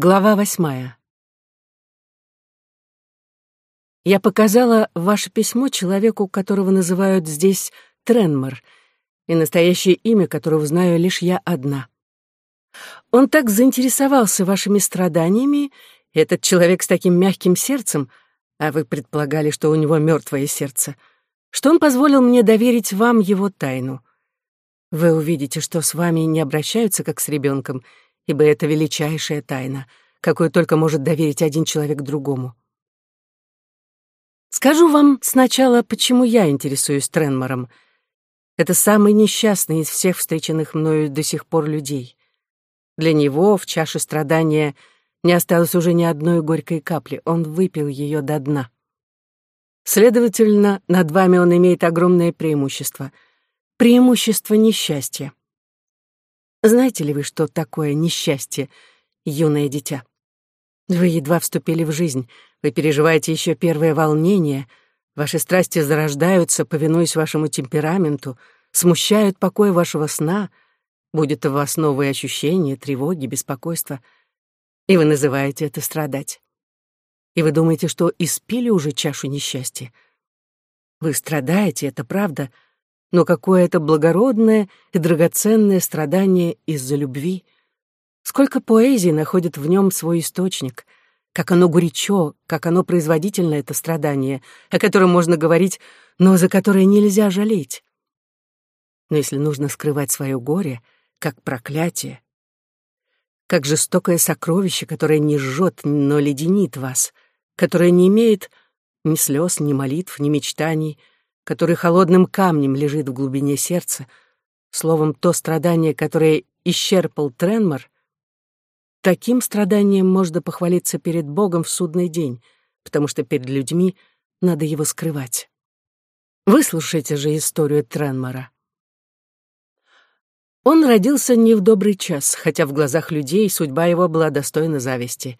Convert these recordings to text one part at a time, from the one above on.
Глава восьмая. Я показала ваше письмо человеку, которого называют здесь Тренмор, и настоящее имя которого знаю лишь я одна. Он так заинтересовался вашими страданиями, этот человек с таким мягким сердцем, а вы предполагали, что у него мертвое сердце, что он позволил мне доверить вам его тайну. Вы увидите, что с вами не обращаются как с ребенком, ибо это величайшая тайна, какую только может доверить один человек другому. Скажу вам сначала, почему я интересуюсь Тренмором. Это самый несчастный из всех встреченных мною до сих пор людей. Для него в чаше страдания не осталось уже ни одной горькой капли, он выпил ее до дна. Следовательно, над вами он имеет огромное преимущество. Преимущество несчастья. Знаете ли вы, что такое несчастье, юное дитя? Вы едва вступили в жизнь, вы переживаете еще первое волнение, ваши страсти зарождаются, повинуясь вашему темпераменту, смущают покой вашего сна, будет у вас новые ощущения, тревоги, беспокойства, и вы называете это страдать. И вы думаете, что испили уже чашу несчастья. Вы страдаете, это правда, — но какое это благородное и драгоценное страдание из-за любви. Сколько поэзии находит в нем свой источник, как оно горячо, как оно производительно, это страдание, о котором можно говорить, но за которое нельзя жалеть. Но если нужно скрывать свое горе, как проклятие, как жестокое сокровище, которое не жжет, но леденит вас, которое не имеет ни слез, ни молитв, ни мечтаний, который холодным камнем лежит в глубине сердца, словом, то страдание, которое исчерпал Тренмор, таким страданием можно похвалиться перед Богом в судный день, потому что перед людьми надо его скрывать. Выслушайте же историю Тренмора. Он родился не в добрый час, хотя в глазах людей судьба его была достойна зависти.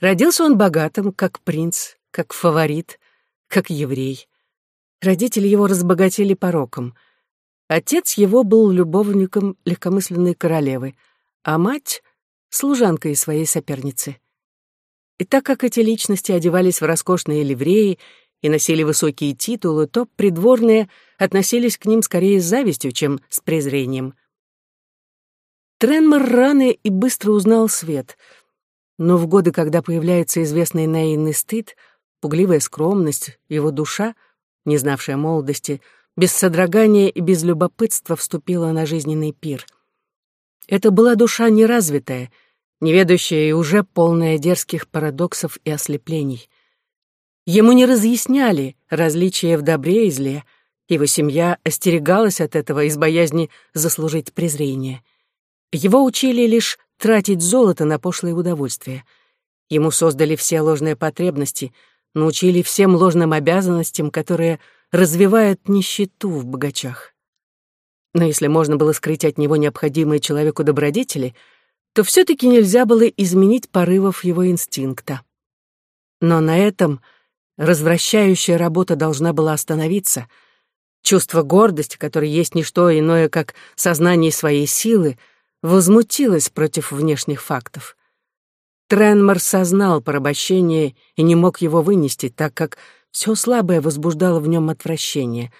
Родился он богатым, как принц, как фаворит, как еврей. Родители его разбогатели пороком. Отец его был любовником легкомысленной королевы, а мать — служанкой своей соперницы. И так как эти личности одевались в роскошные ливреи и носили высокие титулы, то придворные относились к ним скорее с завистью, чем с презрением. Тренмор рано и быстро узнал свет, но в годы, когда появляется известный наивный стыд, пугливая скромность, его душа — не знавшая молодости, без содрогания и без любопытства вступила на жизненный пир. Это была душа неразвитая, неведающая и уже полная дерзких парадоксов и ослеплений. Ему не разъясняли различия в добре и зле, его семья остерегалась от этого из боязни заслужить презрение. Его учили лишь тратить золото на пошлые удовольствия. Ему создали все ложные потребности — научили всем ложным обязанностям, которые развивают нищету в богачах. Но если можно было скрыть от него необходимые человеку добродетели, то все-таки нельзя было изменить порывов его инстинкта. Но на этом развращающая работа должна была остановиться. Чувство гордости, которое есть не что иное, как сознание своей силы, возмутилось против внешних фактов. Тренмор сознал порабощение и не мог его вынести, так как все слабое возбуждало в нем отвращение.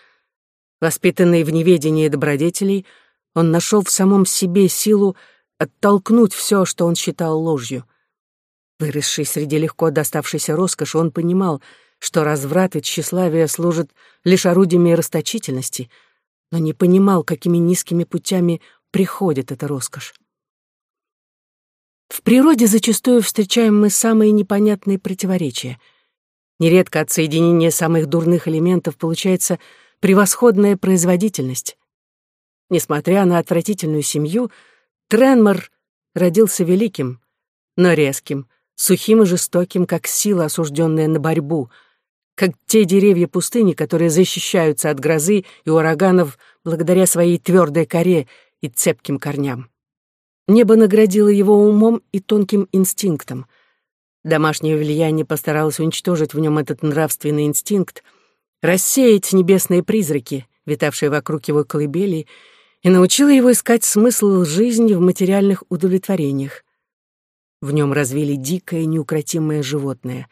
Воспитанный в неведении добродетелей, он нашел в самом себе силу оттолкнуть все, что он считал ложью. Выросший среди легко доставшейся роскоши, он понимал, что разврат и тщеславие служат лишь орудиями расточительности, но не понимал, какими низкими путями приходит эта роскошь. В природе зачастую встречаем мы самые непонятные противоречия. Нередко от соединения самых дурных элементов получается превосходная производительность. Несмотря на отвратительную семью, Тренмор родился великим, но резким, сухим и жестоким, как сила, осужденная на борьбу, как те деревья пустыни, которые защищаются от грозы и ураганов благодаря своей твердой коре и цепким корням. Небо наградило его умом и тонким инстинктом. Домашнее влияние постаралось уничтожить в нем этот нравственный инстинкт, рассеять небесные призраки, витавшие вокруг его колыбели, и научило его искать смысл жизни в материальных удовлетворениях. В нем развили дикое неукротимое животное.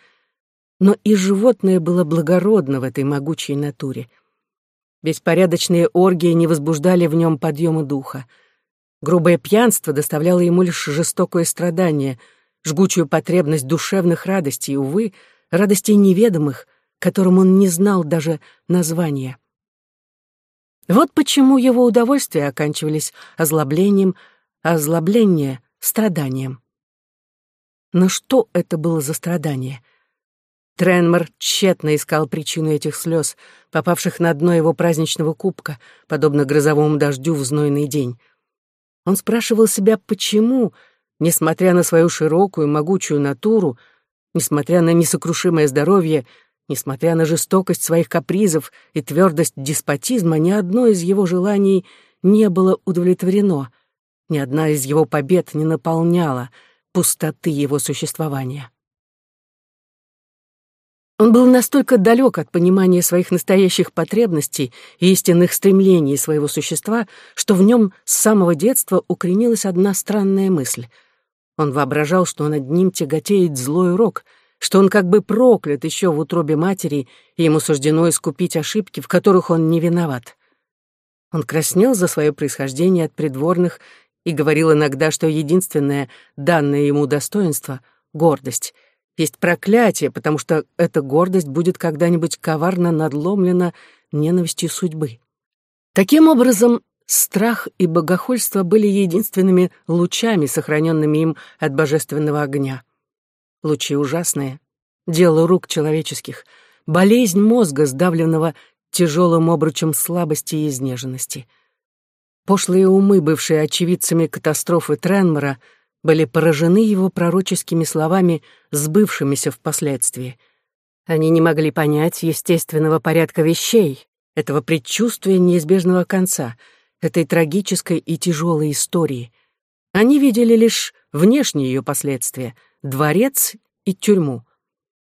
Но и животное было благородно в этой могучей натуре. Беспорядочные оргии не возбуждали в нем подъема духа. Грубое пьянство доставляло ему лишь жестокое страдание, жгучую потребность душевных радостей, увы, радостей неведомых, которым он не знал даже названия. Вот почему его удовольствия оканчивались озлоблением, а озлобление — страданием. Но что это было за страдание? Тренмор тщетно искал причину этих слез, попавших на дно его праздничного кубка, подобно грозовому дождю в знойный день. Он спрашивал себя, почему, несмотря на свою широкую, могучую натуру, несмотря на несокрушимое здоровье, Несмотря на жестокость своих капризов и твердость деспотизма, ни одно из его желаний не было удовлетворено, ни одна из его побед не наполняла пустоты его существования. Он был настолько далек от понимания своих настоящих потребностей и истинных стремлений своего существа, что в нем с самого детства укоренилась одна странная мысль. Он воображал, что над ним тяготеет злой урок — что он как бы проклят еще в утробе матери, и ему суждено искупить ошибки, в которых он не виноват. Он краснел за свое происхождение от придворных и говорил иногда, что единственное данное ему достоинство — гордость — есть проклятие, потому что эта гордость будет когда-нибудь коварно надломлена ненавистью судьбы. Таким образом, страх и богохульство были единственными лучами, сохраненными им от божественного огня лучи ужасные, дело рук человеческих, болезнь мозга, сдавленного тяжелым обручем слабости и изнеженности. Пошлые умы, бывшие очевидцами катастрофы Тренмора, были поражены его пророческими словами, сбывшимися впоследствии. Они не могли понять естественного порядка вещей, этого предчувствия неизбежного конца, этой трагической и тяжелой истории. Они видели лишь внешние ее последствия — дворец и тюрьму.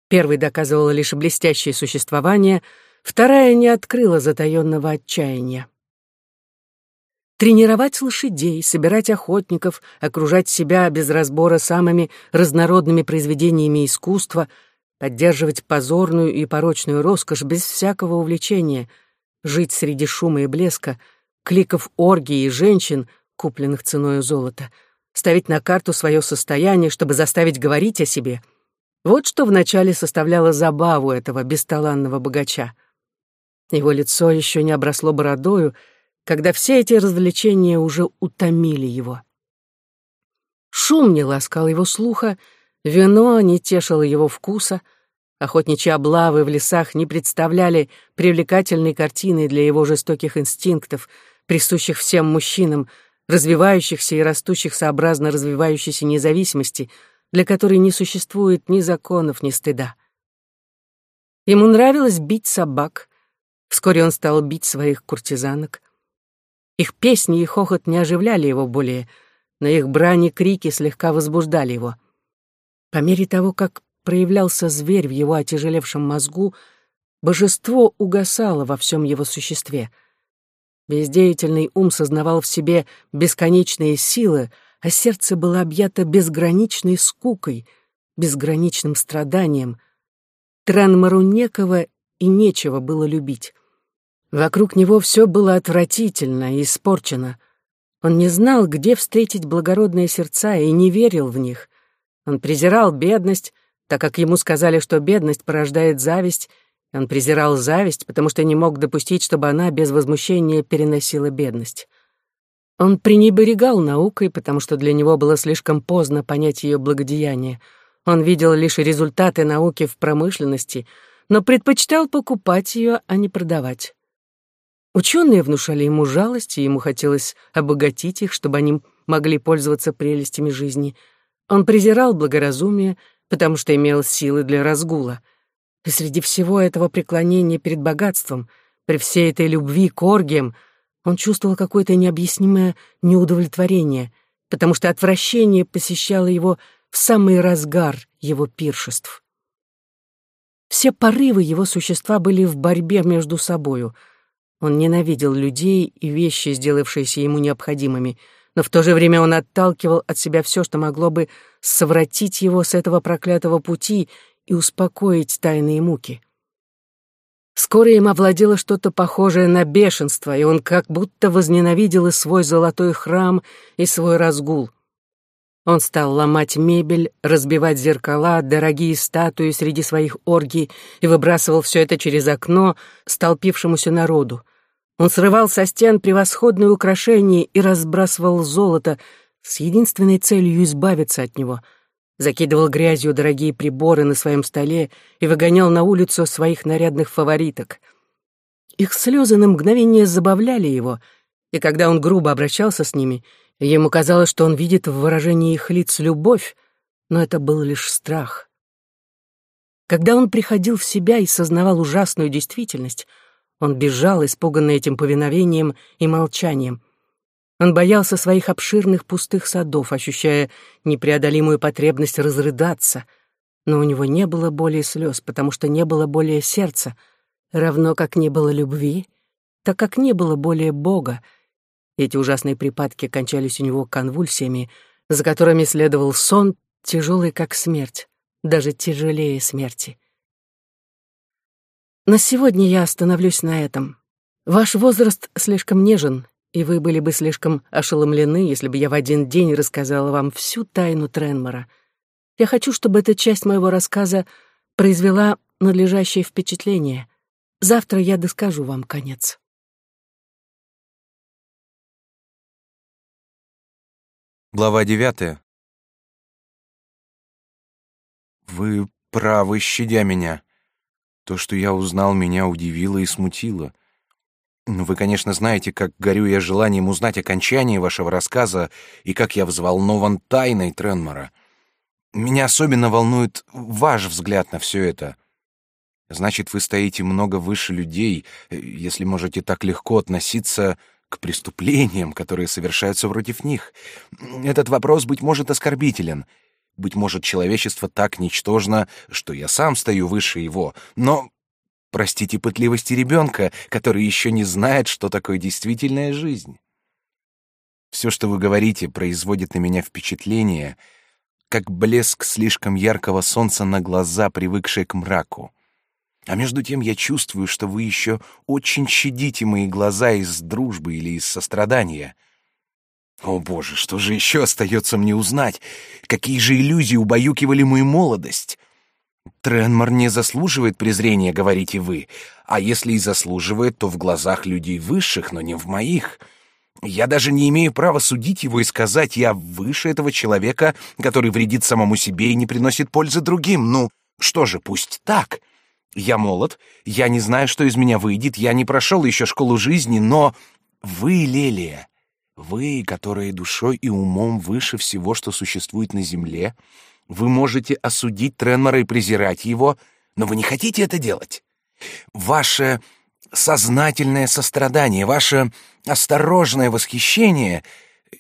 Первый доказывал лишь блестящее существование, вторая не открыла затаённого отчаяния. Тренировать лошадей, собирать охотников, окружать себя без разбора самыми разнородными произведениями искусства, поддерживать позорную и порочную роскошь без всякого увлечения, жить среди шума и блеска, кликов оргии и женщин, купленных ценою золота — ставить на карту свое состояние, чтобы заставить говорить о себе. Вот что вначале составляло забаву этого бесталанного богача. Его лицо еще не обросло бородою, когда все эти развлечения уже утомили его. Шум не ласкал его слуха, вино не тешило его вкуса, охотничьи облавы в лесах не представляли привлекательной картины для его жестоких инстинктов, присущих всем мужчинам, развивающихся и растущих сообразно развивающейся независимости, для которой не существует ни законов, ни стыда. Ему нравилось бить собак. Вскоре он стал бить своих куртизанок. Их песни и хохот не оживляли его более, но их брани крики слегка возбуждали его. По мере того, как проявлялся зверь в его отяжелевшем мозгу, божество угасало во всем его существе — Бездеятельный ум сознавал в себе бесконечные силы, а сердце было объято безграничной скукой, безграничным страданием. Транмару некого и нечего было любить. Вокруг него все было отвратительно и испорчено. Он не знал, где встретить благородные сердца, и не верил в них. Он презирал бедность, так как ему сказали, что бедность порождает зависть, он презирал зависть, потому что не мог допустить, чтобы она без возмущения переносила бедность. Он пренебрегал наукой, потому что для него было слишком поздно понять ее благодеяние. Он видел лишь результаты науки в промышленности, но предпочитал покупать ее, а не продавать. Ученые внушали ему жалость, и ему хотелось обогатить их, чтобы они могли пользоваться прелестями жизни. Он презирал благоразумие, потому что имел силы для разгула — и среди всего этого преклонения перед богатством, при всей этой любви к оргиям, он чувствовал какое-то необъяснимое неудовлетворение, потому что отвращение посещало его в самый разгар его пиршеств. Все порывы его существа были в борьбе между собою. Он ненавидел людей и вещи, сделавшиеся ему необходимыми, но в то же время он отталкивал от себя все, что могло бы совратить его с этого проклятого пути и успокоить тайные муки. Скоро им овладело что-то похожее на бешенство, и он как будто возненавидел и свой золотой храм, и свой разгул. Он стал ломать мебель, разбивать зеркала, дорогие статуи среди своих оргий и выбрасывал все это через окно столпившемуся народу. Он срывал со стен превосходные украшения и разбрасывал золото с единственной целью избавиться от него — закидывал грязью дорогие приборы на своем столе и выгонял на улицу своих нарядных фавориток. Их слезы на мгновение забавляли его, и когда он грубо обращался с ними, ему казалось, что он видит в выражении их лиц любовь, но это был лишь страх. Когда он приходил в себя и сознавал ужасную действительность, он бежал, испуганный этим повиновением и молчанием — он боялся своих обширных пустых садов, ощущая непреодолимую потребность разрыдаться, но у него не было более слез, потому что не было более сердца, равно как не было любви, так как не было более Бога. Эти ужасные припадки кончались у него конвульсиями, за которыми следовал сон, тяжелый как смерть, даже тяжелее смерти. На сегодня я остановлюсь на этом. Ваш возраст слишком нежен, и вы были бы слишком ошеломлены, если бы я в один день рассказала вам всю тайну Тренмора. Я хочу, чтобы эта часть моего рассказа произвела надлежащее впечатление. Завтра я доскажу вам конец. Глава девятая. Вы правы, щадя меня. То, что я узнал, меня удивило и смутило. Ну, вы, конечно, знаете, как горю я желанием узнать окончание вашего рассказа и как я взволнован тайной Тренмора. Меня особенно волнует ваш взгляд на все это. Значит, вы стоите много выше людей, если можете так легко относиться к преступлениям, которые совершаются против них. Этот вопрос, быть может, оскорбителен. Быть может, человечество так ничтожно, что я сам стою выше его. Но Простите пытливости ребенка, который еще не знает, что такое действительная жизнь. Все, что вы говорите, производит на меня впечатление, как блеск слишком яркого солнца на глаза, привыкшие к мраку. А между тем я чувствую, что вы еще очень щадите мои глаза из дружбы или из сострадания. О, Боже, что же еще остается мне узнать? Какие же иллюзии убаюкивали мою молодость? Тренмор не заслуживает презрения, говорите вы, а если и заслуживает, то в глазах людей высших, но не в моих. Я даже не имею права судить его и сказать, я выше этого человека, который вредит самому себе и не приносит пользы другим. Ну, что же, пусть так. Я молод, я не знаю, что из меня выйдет, я не прошел еще школу жизни, но вы, Лелия, вы, которые душой и умом выше всего, что существует на земле, — вы можете осудить Тренмора и презирать его, но вы не хотите это делать. Ваше сознательное сострадание, ваше осторожное восхищение,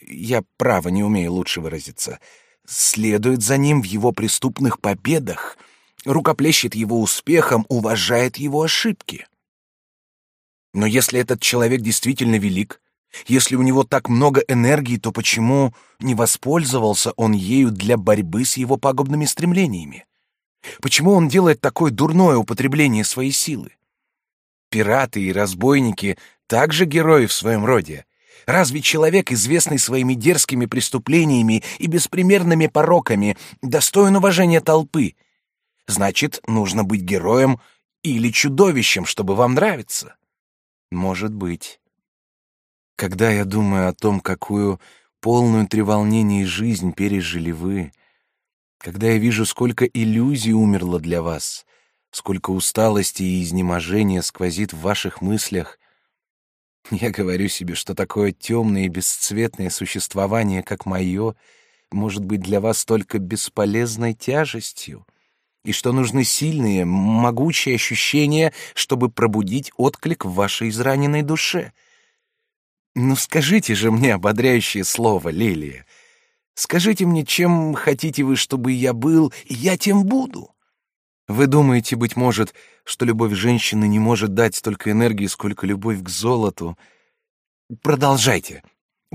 я право не умею лучше выразиться, следует за ним в его преступных победах, рукоплещет его успехом, уважает его ошибки. Но если этот человек действительно велик, если у него так много энергии, то почему не воспользовался он ею для борьбы с его пагубными стремлениями? Почему он делает такое дурное употребление своей силы? Пираты и разбойники также герои в своем роде. Разве человек, известный своими дерзкими преступлениями и беспримерными пороками, достоин уважения толпы? Значит, нужно быть героем или чудовищем, чтобы вам нравиться? Может быть. Когда я думаю о том, какую полную треволнений жизнь пережили вы, когда я вижу, сколько иллюзий умерло для вас, сколько усталости и изнеможения сквозит в ваших мыслях, я говорю себе, что такое темное и бесцветное существование, как мое, может быть для вас только бесполезной тяжестью, и что нужны сильные, могучие ощущения, чтобы пробудить отклик в вашей израненной душе — ну скажите же мне ободряющее слово, Лилия. Скажите мне, чем хотите вы, чтобы я был, и я тем буду. Вы думаете, быть может, что любовь женщины не может дать столько энергии, сколько любовь к золоту? Продолжайте.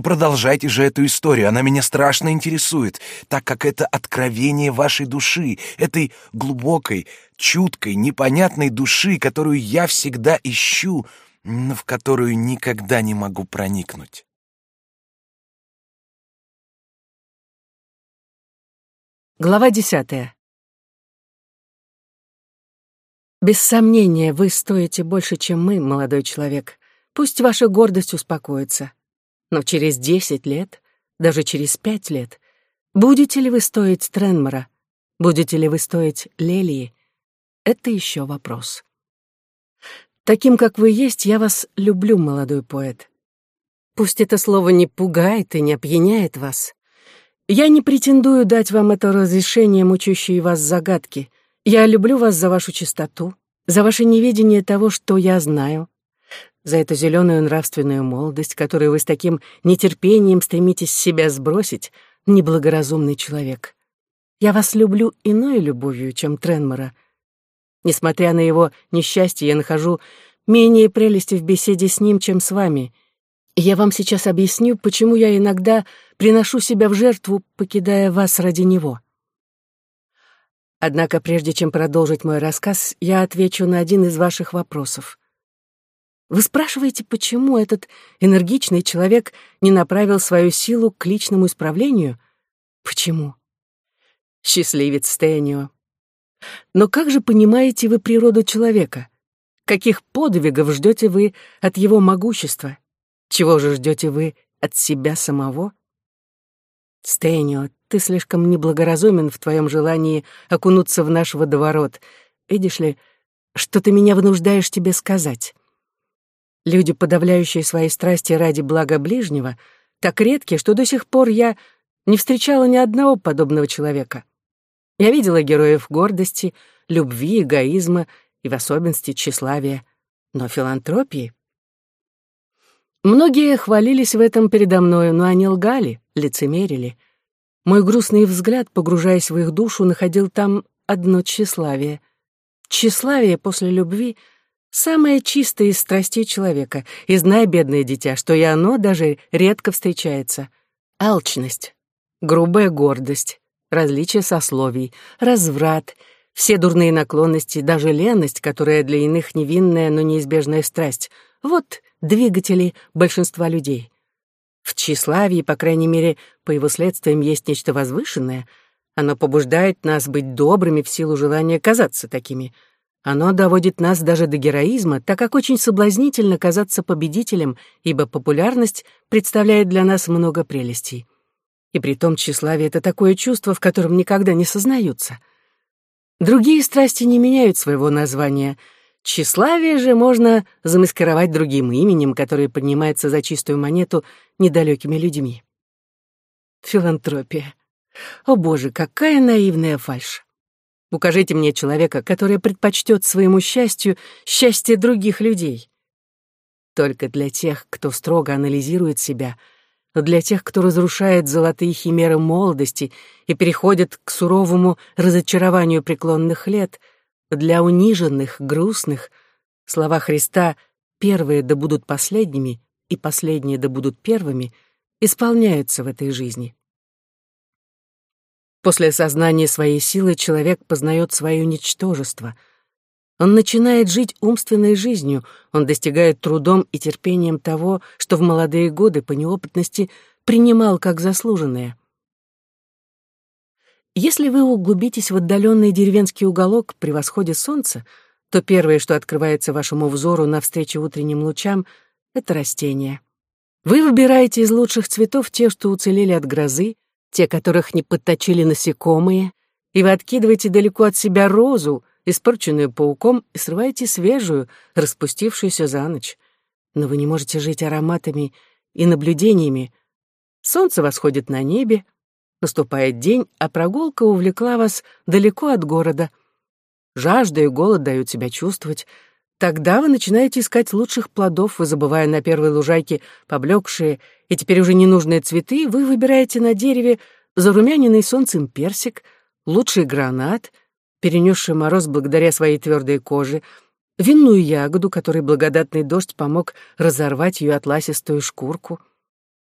Продолжайте же эту историю, она меня страшно интересует, так как это откровение вашей души, этой глубокой, чуткой, непонятной души, которую я всегда ищу, но в которую никогда не могу проникнуть. Глава десятая. Без сомнения, вы стоите больше, чем мы, молодой человек. Пусть ваша гордость успокоится. Но через десять лет, даже через пять лет, будете ли вы стоить Тренмора? Будете ли вы стоить Лелии? Это еще вопрос. Таким, как вы есть, я вас люблю, молодой поэт. Пусть это слово не пугает и не опьяняет вас. Я не претендую дать вам это разрешение, мучащие вас загадки. Я люблю вас за вашу чистоту, за ваше неведение того, что я знаю, за эту зеленую нравственную молодость, которую вы с таким нетерпением стремитесь себя сбросить, неблагоразумный человек. Я вас люблю иной любовью, чем Тренмора. Несмотря на его несчастье, я нахожу менее прелести в беседе с ним, чем с вами — я вам сейчас объясню, почему я иногда приношу себя в жертву, покидая вас ради него. Однако прежде чем продолжить мой рассказ, я отвечу на один из ваших вопросов. Вы спрашиваете, почему этот энергичный человек не направил свою силу к личному исправлению? Почему? Счастливец Стэнио. Но как же понимаете вы природу человека? Каких подвигов ждете вы от его могущества? Чего же ждете вы от себя самого? Стэнио, ты слишком неблагоразумен в твоем желании окунуться в наш водоворот. Видишь ли, что ты меня вынуждаешь тебе сказать. Люди, подавляющие свои страсти ради блага ближнего, так редки, что до сих пор я не встречала ни одного подобного человека. Я видела героев гордости, любви, эгоизма и в особенности тщеславия, но филантропии Многие хвалились в этом передо мною, но они лгали, лицемерили. Мой грустный взгляд, погружаясь в их душу, находил там одно тщеславие. Тщеславие после любви — самое чистое из страстей человека, и знай, бедное дитя, что и оно даже редко встречается. Алчность, грубая гордость, различие сословий, разврат — все дурные наклонности, даже леность, которая для иных невинная, но неизбежная страсть. Вот двигатели большинства людей. В тщеславии, по крайней мере, по его следствиям, есть нечто возвышенное. Оно побуждает нас быть добрыми в силу желания казаться такими. Оно доводит нас даже до героизма, так как очень соблазнительно казаться победителем, ибо популярность представляет для нас много прелестей. И при том тщеславие — это такое чувство, в котором никогда не сознаются. Другие страсти не меняют своего названия — Тщеславие же можно замаскировать другим именем, которое поднимается за чистую монету недалекими людьми. Филантропия. О боже, какая наивная фальшь. Укажите мне человека, который предпочтет своему счастью счастье других людей. Только для тех, кто строго анализирует себя, для тех, кто разрушает золотые химеры молодости и переходит к суровому разочарованию преклонных лет — для униженных, грустных, слова Христа «первые да будут последними» и «последние да будут первыми» исполняются в этой жизни. После осознания своей силы человек познает свое ничтожество. Он начинает жить умственной жизнью, он достигает трудом и терпением того, что в молодые годы по неопытности принимал как заслуженное. Если вы углубитесь в отдаленный деревенский уголок при восходе солнца, то первое, что открывается вашему взору навстречу утренним лучам, — это растения. Вы выбираете из лучших цветов те, что уцелели от грозы, те, которых не подточили насекомые, и вы откидываете далеко от себя розу, испорченную пауком, и срываете свежую, распустившуюся за ночь. Но вы не можете жить ароматами и наблюдениями. Солнце восходит на небе, Наступает день, а прогулка увлекла вас далеко от города. Жажда и голод дают себя чувствовать. Тогда вы начинаете искать лучших плодов, вы забывая на первой лужайке поблекшие и теперь уже ненужные цветы, вы выбираете на дереве зарумяненный солнцем персик, лучший гранат, перенесший мороз благодаря своей твердой коже, винную ягоду, которой благодатный дождь помог разорвать ее атласистую шкурку —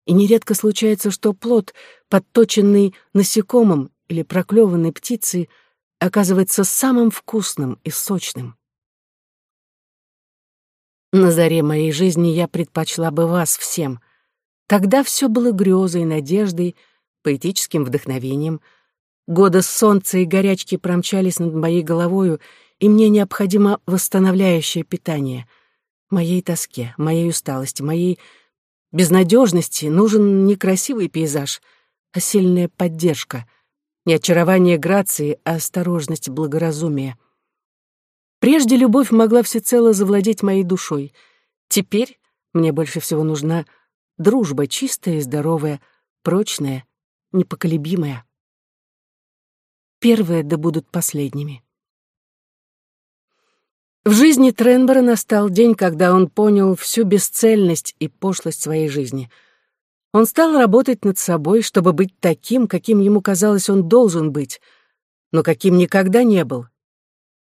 И нередко случается, что плод, подточенный насекомым или проклеванной птицей, оказывается самым вкусным и сочным. На заре моей жизни я предпочла бы вас всем. Тогда все было грезой, надеждой, поэтическим вдохновением. Годы солнца и горячки промчались над моей головою, и мне необходимо восстановляющее питание. Моей тоске, моей усталости, моей безнадежности нужен не красивый пейзаж, а сильная поддержка, не очарование грации, а осторожность благоразумия. Прежде любовь могла всецело завладеть моей душой. Теперь мне больше всего нужна дружба чистая и здоровая, прочная, непоколебимая. Первые да будут последними. В жизни Тренбора настал день, когда он понял всю бесцельность и пошлость своей жизни. Он стал работать над собой, чтобы быть таким, каким ему казалось он должен быть, но каким никогда не был.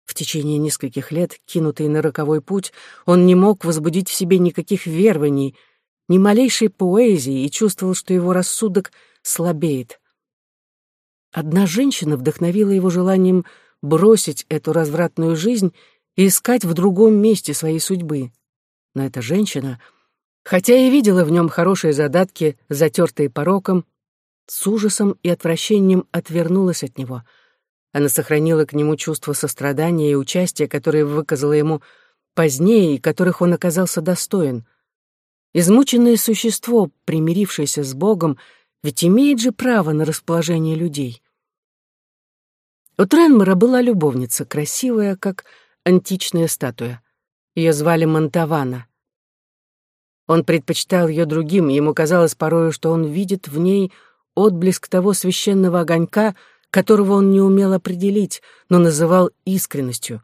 В течение нескольких лет, кинутый на роковой путь, он не мог возбудить в себе никаких верований, ни малейшей поэзии и чувствовал, что его рассудок слабеет. Одна женщина вдохновила его желанием бросить эту развратную жизнь и искать в другом месте своей судьбы. Но эта женщина, хотя и видела в нем хорошие задатки, затертые пороком, с ужасом и отвращением отвернулась от него. Она сохранила к нему чувство сострадания и участия, которые выказала ему позднее и которых он оказался достоин. Измученное существо, примирившееся с Богом, ведь имеет же право на расположение людей. У Тренмера была любовница, красивая, как античная статуя. Ее звали Монтавана. Он предпочитал ее другим, ему казалось порою, что он видит в ней отблеск того священного огонька, которого он не умел определить, но называл искренностью,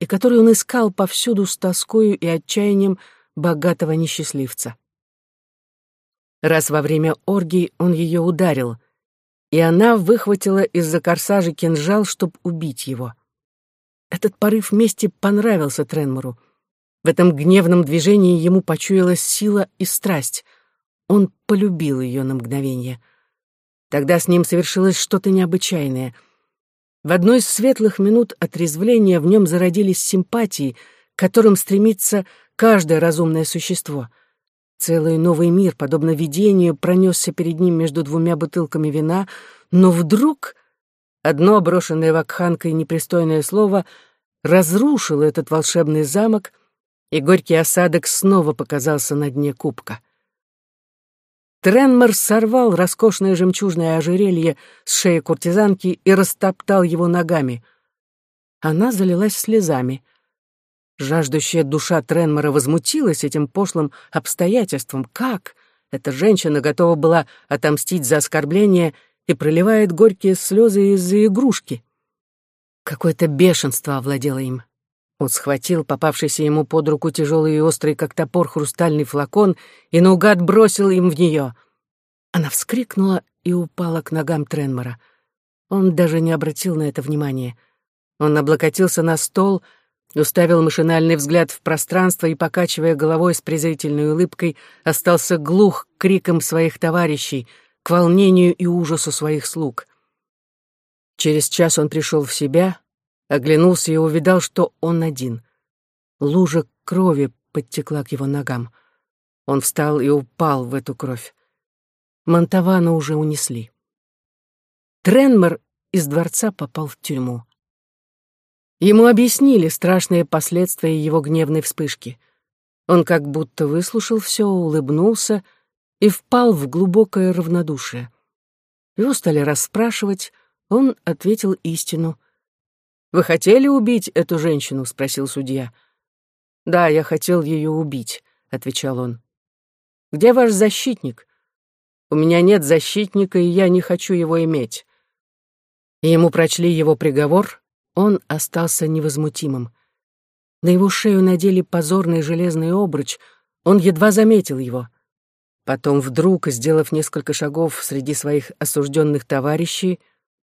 и который он искал повсюду с тоскою и отчаянием богатого несчастливца. Раз во время оргии он ее ударил, и она выхватила из-за корсажа кинжал, чтобы убить его. Этот порыв мести понравился Тренмору. В этом гневном движении ему почуялась сила и страсть. Он полюбил ее на мгновение. Тогда с ним совершилось что-то необычайное. В одной из светлых минут отрезвления в нем зародились симпатии, к которым стремится каждое разумное существо. Целый новый мир, подобно видению, пронесся перед ним между двумя бутылками вина, но вдруг Одно брошенное вакханкой непристойное слово разрушило этот волшебный замок, и горький осадок снова показался на дне кубка. Тренмор сорвал роскошное жемчужное ожерелье с шеи куртизанки и растоптал его ногами. Она залилась слезами. Жаждущая душа Тренмора возмутилась этим пошлым обстоятельством. Как? Эта женщина готова была отомстить за оскорбление и проливает горькие слезы из-за игрушки. Какое-то бешенство овладело им. Он схватил попавшийся ему под руку тяжелый и острый, как топор, хрустальный флакон и наугад бросил им в нее. Она вскрикнула и упала к ногам Тренмора. Он даже не обратил на это внимания. Он облокотился на стол, уставил машинальный взгляд в пространство и, покачивая головой с презрительной улыбкой, остался глух к крикам своих товарищей — к волнению и ужасу своих слуг. Через час он пришел в себя, оглянулся и увидал, что он один. Лужа крови подтекла к его ногам. Он встал и упал в эту кровь. Монтавана уже унесли. Тренмер из дворца попал в тюрьму. Ему объяснили страшные последствия его гневной вспышки. Он как будто выслушал все, улыбнулся — и впал в глубокое равнодушие. Его стали расспрашивать, он ответил истину. «Вы хотели убить эту женщину?» — спросил судья. «Да, я хотел ее убить», — отвечал он. «Где ваш защитник?» «У меня нет защитника, и я не хочу его иметь». И ему прочли его приговор, он остался невозмутимым. На его шею надели позорный железный обруч, он едва заметил его. Потом вдруг, сделав несколько шагов среди своих осужденных товарищей,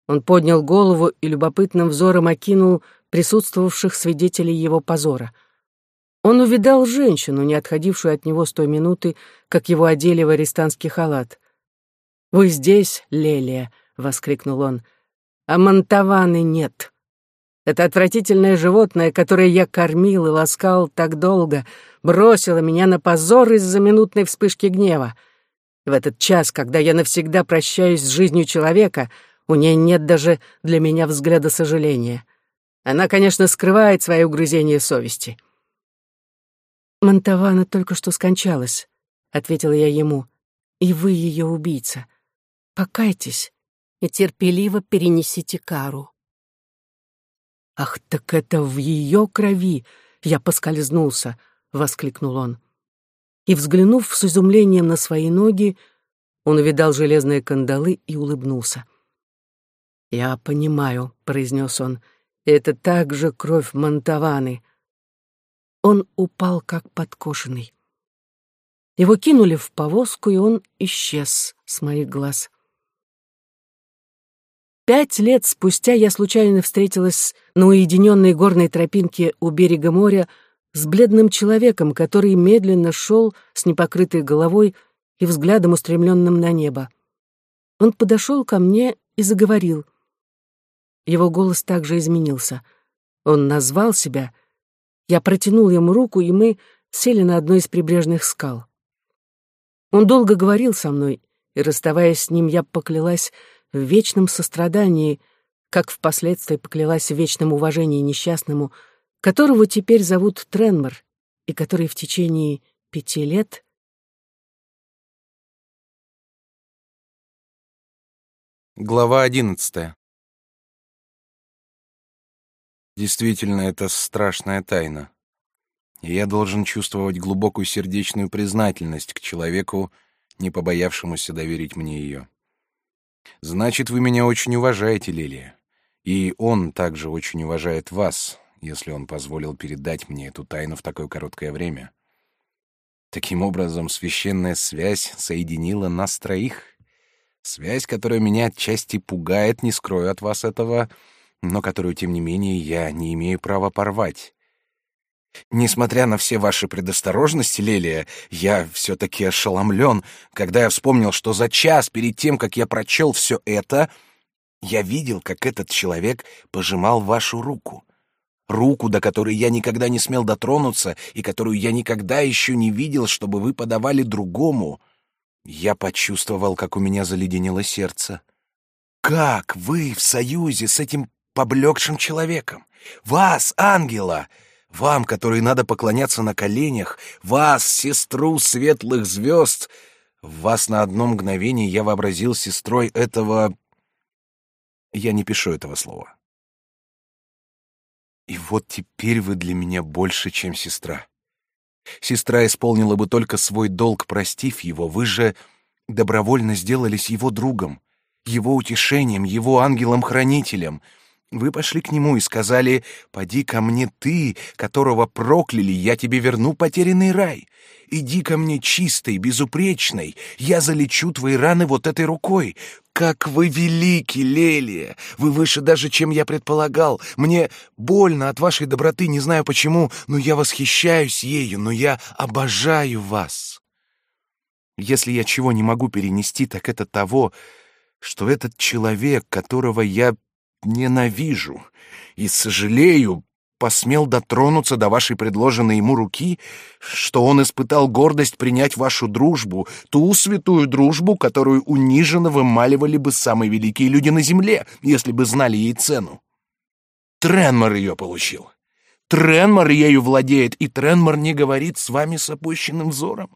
он поднял голову и любопытным взором окинул присутствовавших свидетелей его позора. Он увидал женщину, не отходившую от него с той минуты, как его одели в арестантский халат. «Вы здесь, Лелия!» — воскликнул он. «А Монтаваны нет. Это отвратительное животное, которое я кормил и ласкал так долго, бросило меня на позор из-за минутной вспышки гнева. И в этот час, когда я навсегда прощаюсь с жизнью человека, у нее нет даже для меня взгляда сожаления. Она, конечно, скрывает свои угрызения совести». «Монтавана только что скончалась», — ответила я ему, — «и вы ее убийца. Покайтесь и терпеливо перенесите кару». «Ах, так это в ее крови!» Я поскользнулся, — воскликнул он. И, взглянув с изумлением на свои ноги, он увидал железные кандалы и улыбнулся. «Я понимаю», — произнес он, — «это также кровь Монтаваны». Он упал, как подкошенный. Его кинули в повозку, и он исчез с моих глаз. Пять лет спустя я случайно встретилась на уединенной горной тропинке у берега моря с бледным человеком, который медленно шел с непокрытой головой и взглядом устремленным на небо. Он подошел ко мне и заговорил. Его голос также изменился. Он назвал себя. Я протянул ему руку, и мы сели на одной из прибрежных скал. Он долго говорил со мной, и, расставаясь с ним, я поклялась в вечном сострадании, как впоследствии поклялась в вечном уважении несчастному, которого теперь зовут Тренмор, и который в течение пяти лет Глава одиннадцатая. Действительно, это страшная тайна. И я должен чувствовать глубокую сердечную признательность к человеку, не побоявшемуся доверить мне ее. Значит, вы меня очень уважаете, Лилия. И он также очень уважает вас, если он позволил передать мне эту тайну в такое короткое время. Таким образом, священная связь соединила нас троих. Связь, которая меня отчасти пугает, не скрою от вас этого, но которую, тем не менее, я не имею права порвать. Несмотря на все ваши предосторожности, Лелия, я все-таки ошеломлен, когда я вспомнил, что за час перед тем, как я прочел все это, я видел, как этот человек пожимал вашу руку. Руку, до которой я никогда не смел дотронуться и которую я никогда еще не видел, чтобы вы подавали другому. Я почувствовал, как у меня заледенело сердце. Как вы в союзе с этим поблекшим человеком? Вас, ангела! Вам, которой надо поклоняться на коленях, вас, сестру светлых звезд, вас на одно мгновение я вообразил сестрой этого... Я не пишу этого слова. И вот теперь вы для меня больше, чем сестра. Сестра исполнила бы только свой долг, простив его. Вы же добровольно сделались его другом, его утешением, его ангелом-хранителем — вы пошли к нему и сказали, «Поди ко мне ты, которого прокляли, я тебе верну потерянный рай. Иди ко мне чистой, безупречной, я залечу твои раны вот этой рукой. Как вы велики, Лелия! Вы выше даже, чем я предполагал. Мне больно от вашей доброты, не знаю почему, но я восхищаюсь ею, но я обожаю вас. Если я чего не могу перенести, так это того, что этот человек, которого я ненавижу и сожалею, посмел дотронуться до вашей предложенной ему руки, что он испытал гордость принять вашу дружбу, ту святую дружбу, которую униженно вымаливали бы самые великие люди на земле, если бы знали ей цену. Тренмор ее получил. Тренмор ею владеет, и Тренмор не говорит с вами с опущенным взором.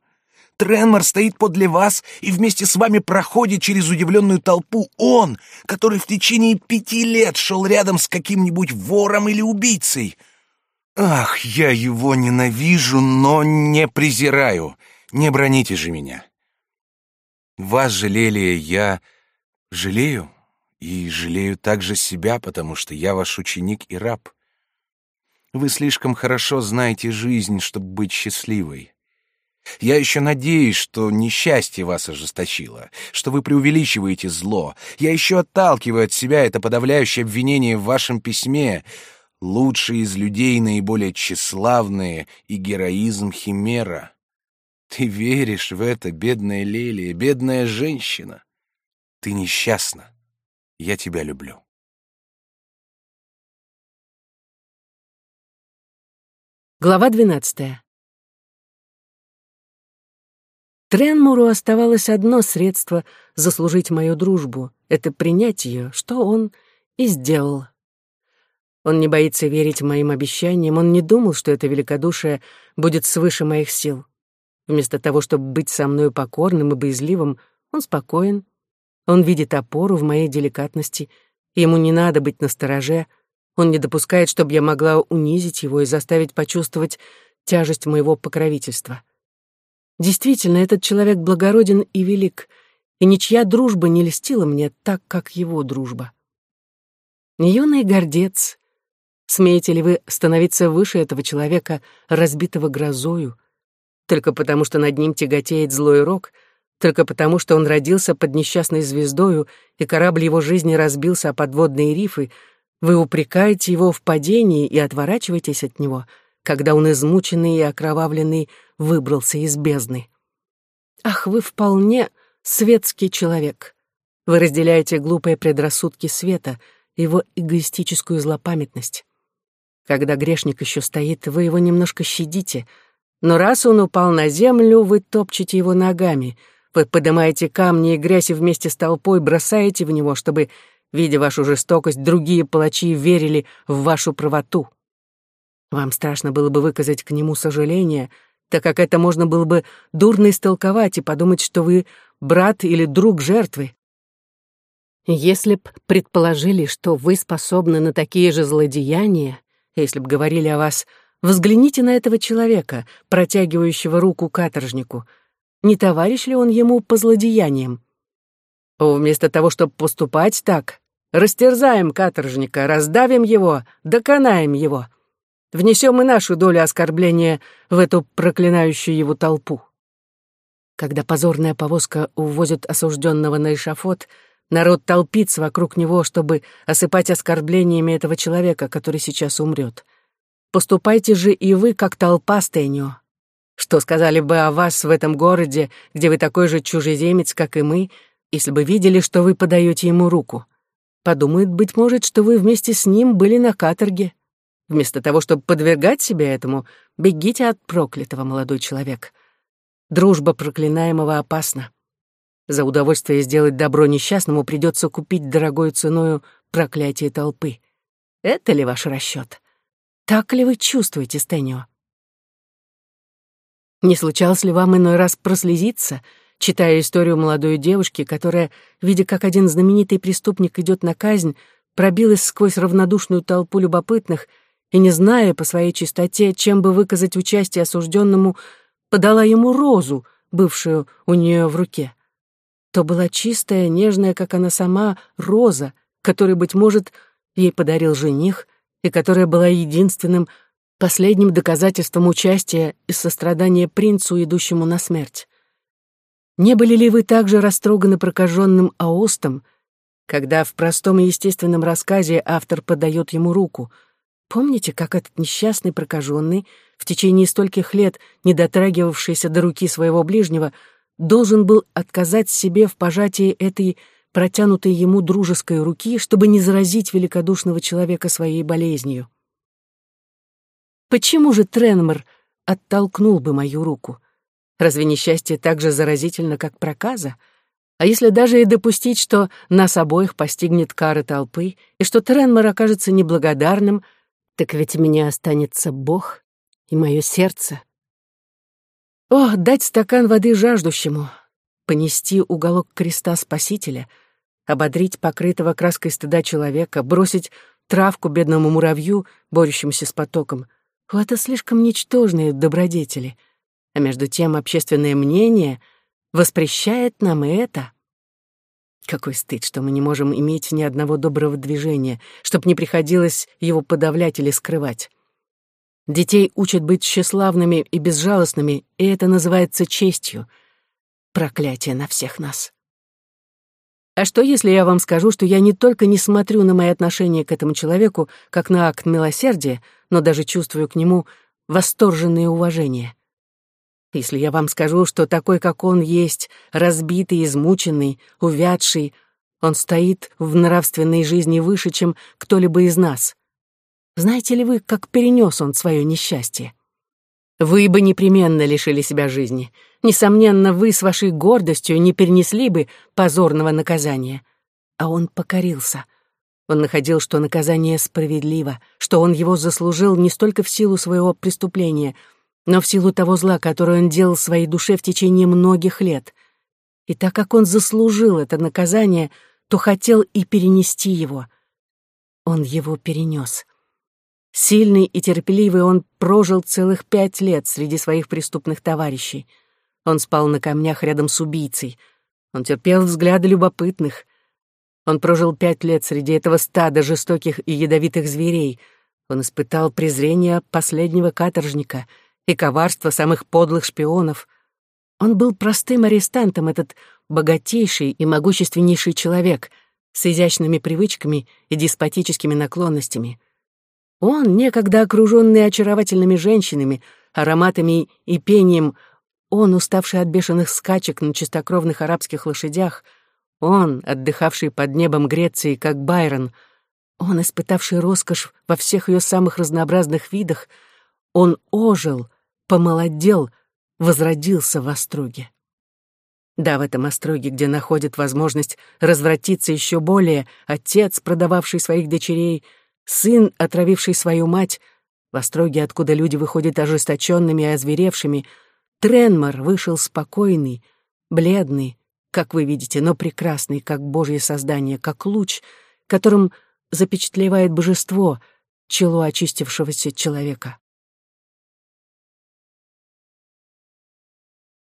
Тренмор стоит подле вас и вместе с вами проходит через удивленную толпу он, который в течение пяти лет шел рядом с каким-нибудь вором или убийцей. Ах, я его ненавижу, но не презираю. Не броните же меня. Вас жалели я жалею, и жалею также себя, потому что я ваш ученик и раб. Вы слишком хорошо знаете жизнь, чтобы быть счастливой. Я еще надеюсь, что несчастье вас ожесточило, что вы преувеличиваете зло. Я еще отталкиваю от себя это подавляющее обвинение в вашем письме. лучшие из людей наиболее тщеславные и героизм химера. Ты веришь в это, бедная Лелия, бедная женщина? Ты несчастна. Я тебя люблю. Глава двенадцатая. Тренмуру оставалось одно средство заслужить мою дружбу — это принять ее, что он и сделал. Он не боится верить моим обещаниям, он не думал, что это великодушие будет свыше моих сил. Вместо того, чтобы быть со мной покорным и боязливым, он спокоен. Он видит опору в моей деликатности, ему не надо быть настороже. Он не допускает, чтобы я могла унизить его и заставить почувствовать тяжесть моего покровительства. Действительно, этот человек благороден и велик, и ничья дружба не льстила мне так, как его дружба. Юный гордец, смеете ли вы становиться выше этого человека, разбитого грозою, только потому, что над ним тяготеет злой рок, только потому, что он родился под несчастной звездою, и корабль его жизни разбился о подводные рифы, вы упрекаете его в падении и отворачиваетесь от него — когда он измученный и окровавленный выбрался из бездны. Ах, вы вполне светский человек. Вы разделяете глупые предрассудки света, его эгоистическую злопамятность. Когда грешник еще стоит, вы его немножко щадите, но раз он упал на землю, вы топчете его ногами, вы поднимаете камни и грязь и вместе с толпой бросаете в него, чтобы, видя вашу жестокость, другие палачи верили в вашу правоту. Вам страшно было бы выказать к нему сожаление, так как это можно было бы дурно истолковать и подумать, что вы брат или друг жертвы. Если б предположили, что вы способны на такие же злодеяния, если б говорили о вас, взгляните на этого человека, протягивающего руку каторжнику. Не товарищ ли он ему по злодеяниям? Вместо того, чтобы поступать так, растерзаем каторжника, раздавим его, доконаем его внесем и нашу долю оскорбления в эту проклинающую его толпу. Когда позорная повозка увозит осужденного на эшафот, народ толпится вокруг него, чтобы осыпать оскорблениями этого человека, который сейчас умрет. Поступайте же и вы, как толпа Стэнио. Что сказали бы о вас в этом городе, где вы такой же чужеземец, как и мы, если бы видели, что вы подаете ему руку? Подумают, быть может, что вы вместе с ним были на каторге. Вместо того, чтобы подвергать себя этому, бегите от проклятого, молодой человек. Дружба проклинаемого опасна. За удовольствие сделать добро несчастному придется купить дорогой ценою проклятие толпы. Это ли ваш расчет? Так ли вы чувствуете, Стэнио? Не случалось ли вам иной раз прослезиться, читая историю молодой девушки, которая, видя, как один знаменитый преступник идет на казнь, пробилась сквозь равнодушную толпу любопытных — и, не зная по своей чистоте, чем бы выказать участие осужденному, подала ему розу, бывшую у нее в руке. То была чистая, нежная, как она сама, роза, которую, быть может, ей подарил жених, и которая была единственным, последним доказательством участия и сострадания принцу, идущему на смерть. Не были ли вы также растроганы прокаженным Аостом, когда в простом и естественном рассказе автор подает ему руку — Помните, как этот несчастный прокаженный, в течение стольких лет не дотрагивавшийся до руки своего ближнего, должен был отказать себе в пожатии этой протянутой ему дружеской руки, чтобы не заразить великодушного человека своей болезнью? Почему же Тренмор оттолкнул бы мою руку? Разве несчастье так же заразительно, как проказа? А если даже и допустить, что нас обоих постигнет кара толпы, и что Тренмор окажется неблагодарным — так ведь у меня останется Бог и мое сердце. О, дать стакан воды жаждущему, понести уголок креста Спасителя, ободрить покрытого краской стыда человека, бросить травку бедному муравью, борющемуся с потоком. О, это слишком ничтожные добродетели. А между тем общественное мнение воспрещает нам это — какой стыд, что мы не можем иметь ни одного доброго движения, чтоб не приходилось его подавлять или скрывать. Детей учат быть тщеславными и безжалостными, и это называется честью. Проклятие на всех нас. А что, если я вам скажу, что я не только не смотрю на мои отношения к этому человеку как на акт милосердия, но даже чувствую к нему восторженное уважение? Если я вам скажу, что такой, как он есть, разбитый, измученный, увядший, он стоит в нравственной жизни выше, чем кто-либо из нас. Знаете ли вы, как перенес он свое несчастье? Вы бы непременно лишили себя жизни. Несомненно, вы с вашей гордостью не перенесли бы позорного наказания. А он покорился. Он находил, что наказание справедливо, что он его заслужил не столько в силу своего преступления, но в силу того зла, которое он делал своей душе в течение многих лет. И так как он заслужил это наказание, то хотел и перенести его. Он его перенес. Сильный и терпеливый он прожил целых пять лет среди своих преступных товарищей. Он спал на камнях рядом с убийцей. Он терпел взгляды любопытных. Он прожил пять лет среди этого стада жестоких и ядовитых зверей. Он испытал презрение последнего каторжника и коварство самых подлых шпионов. Он был простым арестантом, этот богатейший и могущественнейший человек с изящными привычками и деспотическими наклонностями — он, некогда окруженный очаровательными женщинами, ароматами и пением, он, уставший от бешеных скачек на чистокровных арабских лошадях, он, отдыхавший под небом Греции, как Байрон, он, испытавший роскошь во всех ее самых разнообразных видах, он ожил, помолодел, возродился в Остроге. Да, в этом Остроге, где находит возможность развратиться еще более отец, продававший своих дочерей — сын, отравивший свою мать, в остроге, откуда люди выходят ожесточенными и озверевшими, Тренмар вышел спокойный, бледный, как вы видите, но прекрасный, как Божье создание, как луч, которым запечатлевает божество, чело очистившегося человека.